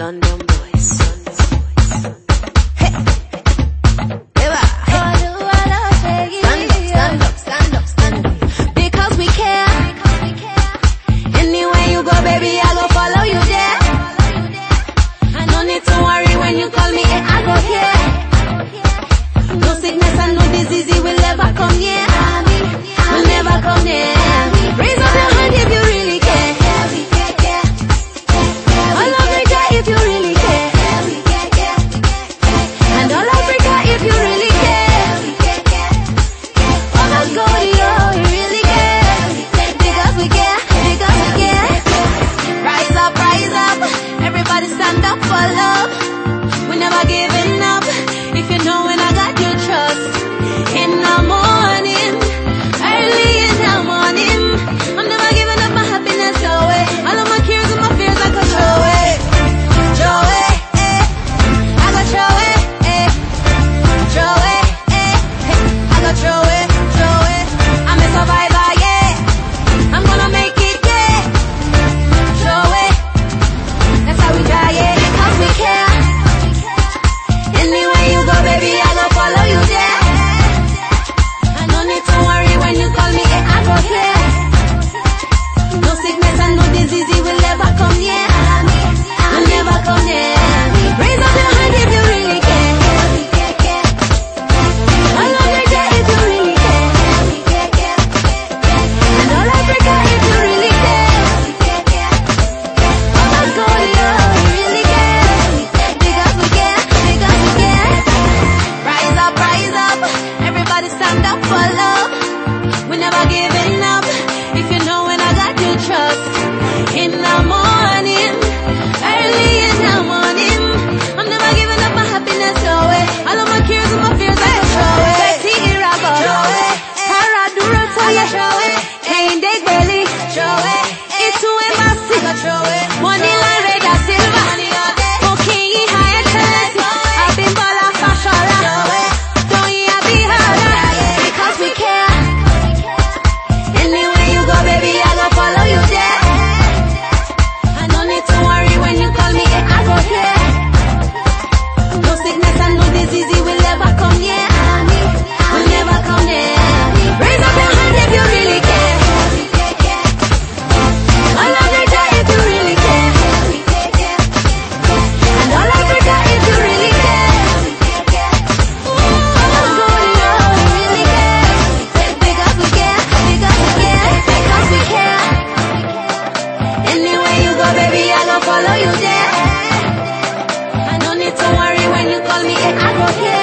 London. all up. We never give it. Money Red Silva. baby, I gon' follow you there. I don't need to worry when you call me, I go here.